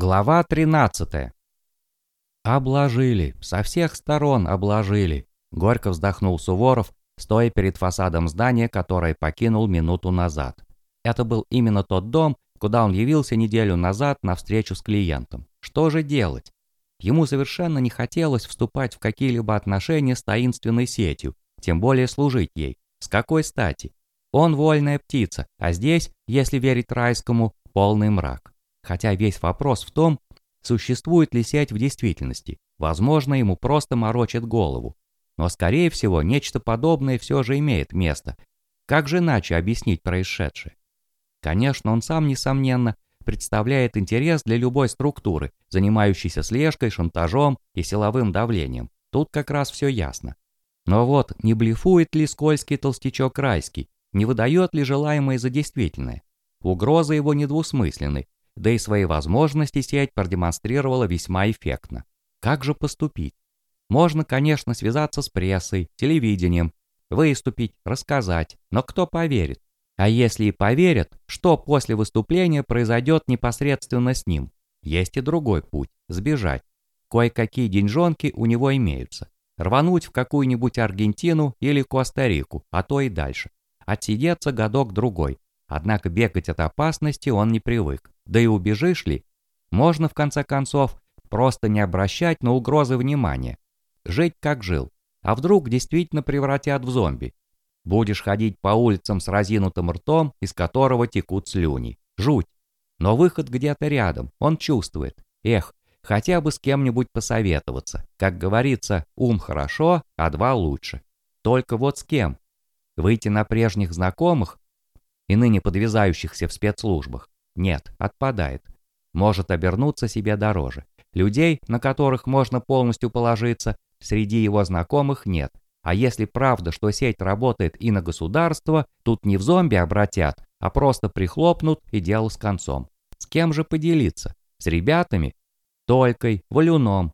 Глава 13. «Обложили, со всех сторон обложили», — горько вздохнул Суворов, стоя перед фасадом здания, которое покинул минуту назад. Это был именно тот дом, куда он явился неделю назад на встречу с клиентом. Что же делать? Ему совершенно не хотелось вступать в какие-либо отношения с таинственной сетью, тем более служить ей. С какой стати? Он вольная птица, а здесь, если верить райскому, полный мрак. Хотя весь вопрос в том, существует ли сеть в действительности. Возможно, ему просто морочит голову. Но, скорее всего, нечто подобное все же имеет место. Как же иначе объяснить происшедшее? Конечно, он сам, несомненно, представляет интерес для любой структуры, занимающейся слежкой, шантажом и силовым давлением. Тут как раз все ясно. Но вот, не блефует ли скользкий толстячок Райский, не выдает ли желаемое за действительное? Угрозы его недвусмысленны, да и свои возможности сеть продемонстрировала весьма эффектно. Как же поступить? Можно, конечно, связаться с прессой, телевидением, выступить, рассказать, но кто поверит? А если и поверят, что после выступления произойдет непосредственно с ним? Есть и другой путь – сбежать. Кое-какие деньжонки у него имеются. Рвануть в какую-нибудь Аргентину или Коста-Рику, а то и дальше. Отсидеться годок-другой. Однако бегать от опасности он не привык. Да и убежишь ли? Можно, в конце концов, просто не обращать на угрозы внимания. Жить как жил. А вдруг действительно превратят в зомби? Будешь ходить по улицам с разинутым ртом, из которого текут слюни. Жуть. Но выход где-то рядом, он чувствует. Эх, хотя бы с кем-нибудь посоветоваться. Как говорится, ум хорошо, а два лучше. Только вот с кем? Выйти на прежних знакомых и ныне подвязающихся в спецслужбах? Нет, отпадает. Может обернуться себе дороже. Людей, на которых можно полностью положиться, среди его знакомых нет. А если правда, что сеть работает и на государство, тут не в зомби обратят, а просто прихлопнут и дело с концом. С кем же поделиться? С ребятами? Толькой, Валюном.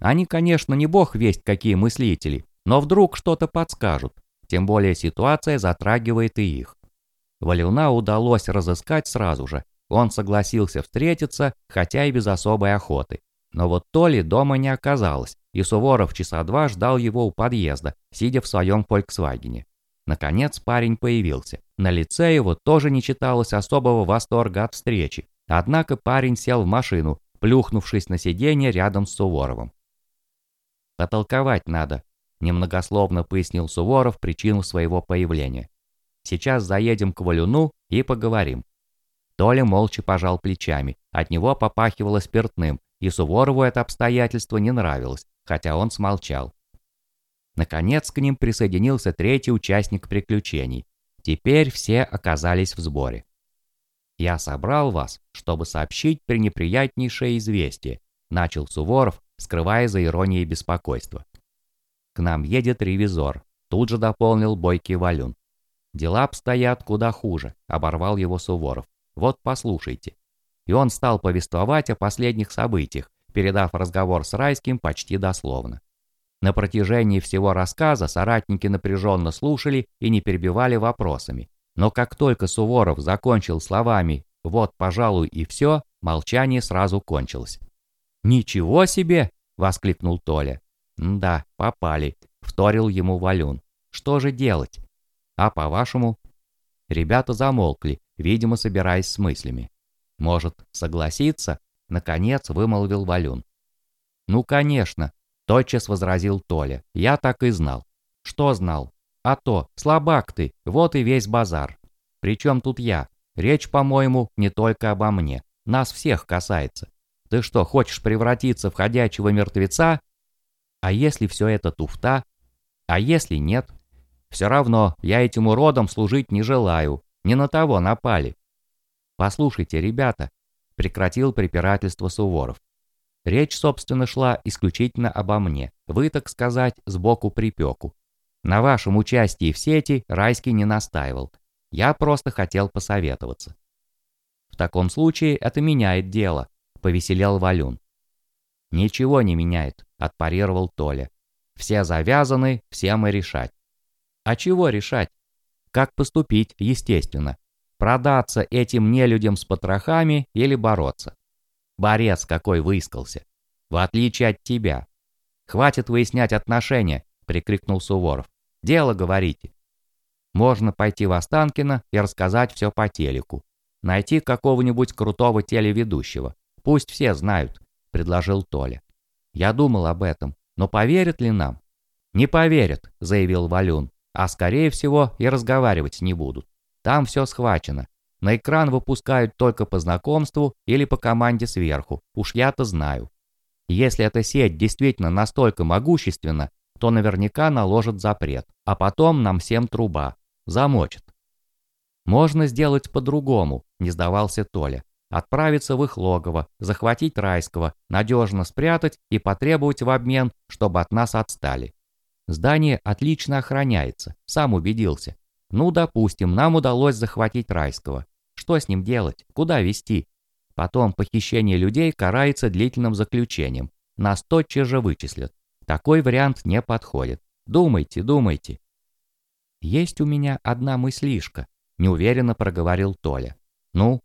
Они, конечно, не бог весть какие мыслители, но вдруг что-то подскажут. Тем более ситуация затрагивает и их. Валюна удалось разыскать сразу же, он согласился встретиться, хотя и без особой охоты. Но вот Толи дома не оказалось, и Суворов часа два ждал его у подъезда, сидя в своем «Фольксвагене». Наконец парень появился. На лице его тоже не читалось особого восторга от встречи. Однако парень сел в машину, плюхнувшись на сиденье рядом с Суворовым. «Потолковать надо», – немногословно пояснил Суворов причину своего появления. «Сейчас заедем к Валюну и поговорим. Толя молча пожал плечами, от него попахивало спиртным, и Суворову это обстоятельство не нравилось, хотя он смолчал. Наконец к ним присоединился третий участник приключений. Теперь все оказались в сборе. «Я собрал вас, чтобы сообщить пренеприятнейшее известие», начал Суворов, скрывая за иронией беспокойство. «К нам едет ревизор», тут же дополнил бойкий Валюн. «Дела обстоят куда хуже», оборвал его Суворов. Вот послушайте. И он стал повествовать о последних событиях, передав разговор с Райским почти дословно. На протяжении всего рассказа соратники напряженно слушали и не перебивали вопросами. Но как только Суворов закончил словами «вот, пожалуй, и все», молчание сразу кончилось. «Ничего себе!» — воскликнул Толя. «Да, попали», — вторил ему Валюн. «Что же делать?» «А по-вашему?» Ребята замолкли, видимо, собираясь с мыслями. «Может, согласиться?» — наконец вымолвил Валюн. «Ну, конечно», — тотчас возразил Толя. «Я так и знал». «Что знал?» «А то, слабак ты, вот и весь базар. Причем тут я? Речь, по-моему, не только обо мне. Нас всех касается. Ты что, хочешь превратиться в ходячего мертвеца? А если все это туфта? А если нет? Все равно я этим уродом служить не желаю. Не на того напали. Послушайте, ребята, прекратил препирательство Суворов. Речь, собственно, шла исключительно обо мне. Вы, так сказать, сбоку припеку. На вашем участии в сети Райский не настаивал. Я просто хотел посоветоваться. В таком случае это меняет дело, повеселел Валюн. Ничего не меняет, отпарировал Толя. Все завязаны, все мы решать. А чего решать? Как поступить, естественно. Продаться этим нелюдям с потрохами или бороться. Борец какой выискался. В отличие от тебя. Хватит выяснять отношения, прикрикнул Суворов. Дело говорите. Можно пойти в Останкино и рассказать все по телеку. Найти какого-нибудь крутого телеведущего. Пусть все знают, предложил Толя. Я думал об этом, но поверят ли нам? Не поверят, заявил Валюн, а скорее всего и разговаривать не будут. Там все схвачено. На экран выпускают только по знакомству или по команде сверху, уж я-то знаю. Если эта сеть действительно настолько могущественна, то наверняка наложат запрет, а потом нам всем труба. Замочат. Можно сделать по-другому, не сдавался Толя. Отправиться в их логово, захватить райского, надежно спрятать и потребовать в обмен, чтобы от нас отстали. Здание отлично охраняется, сам убедился. Ну, допустим, нам удалось захватить райского. Что с ним делать? Куда везти? Потом похищение людей карается длительным заключением. Нас тотчас же вычислят. Такой вариант не подходит. Думайте, думайте. Есть у меня одна мыслишка, неуверенно проговорил Толя. Ну,